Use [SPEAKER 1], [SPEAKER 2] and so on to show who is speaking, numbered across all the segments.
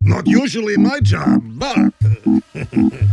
[SPEAKER 1] Not usually my job, but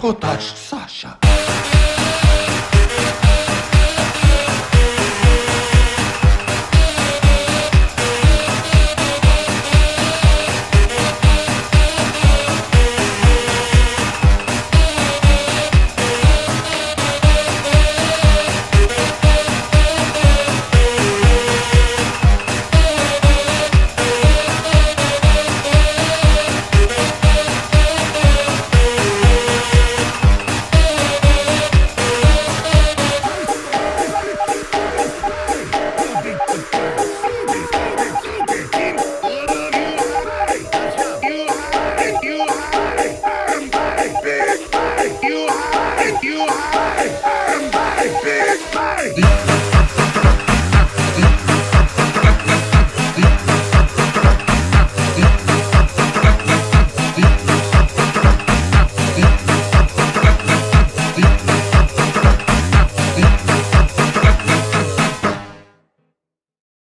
[SPEAKER 1] Kotachi-san.